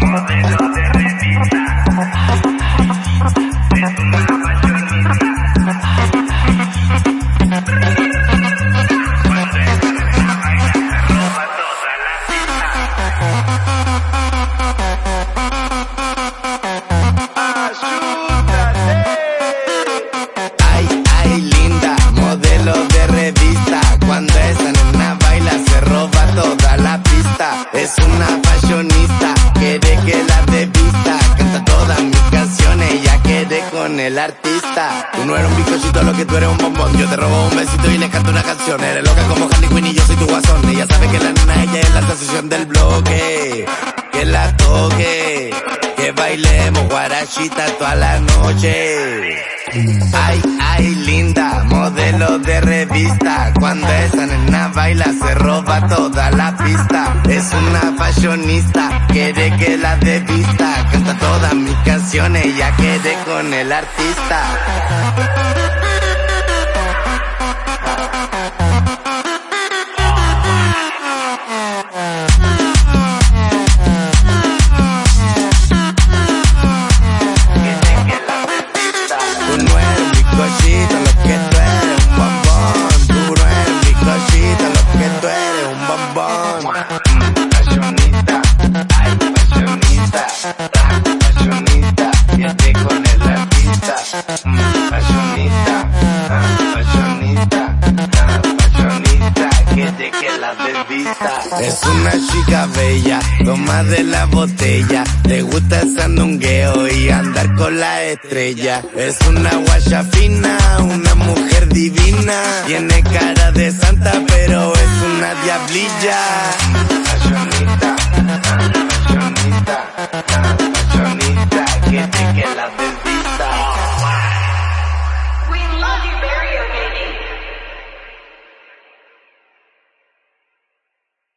Modelo de con el artista. Tú no eres un bizcochito, lo que tú eres un bombón. Yo te robo un besito y le canto una canción. Eres loca como Harley Quinn y yo soy tu guasón. Ella sabe que la nena ella es la sensación del bloque. Que la toque, que bailemos guarachita toda la noche. Ay, ay, linda, modelo de revista. Cuando esa nena baila se roba toda la pista. Es una fashionista, quiere que la dé vista. Canta todas mis canciones, ya quedé con el artista. Es una chica bella, toma de la botella. Le gusta el sandungueo y andar con la estrella. Es una guacha fina, una mujer divina. Tiene cara de santa, pero es una diablilla.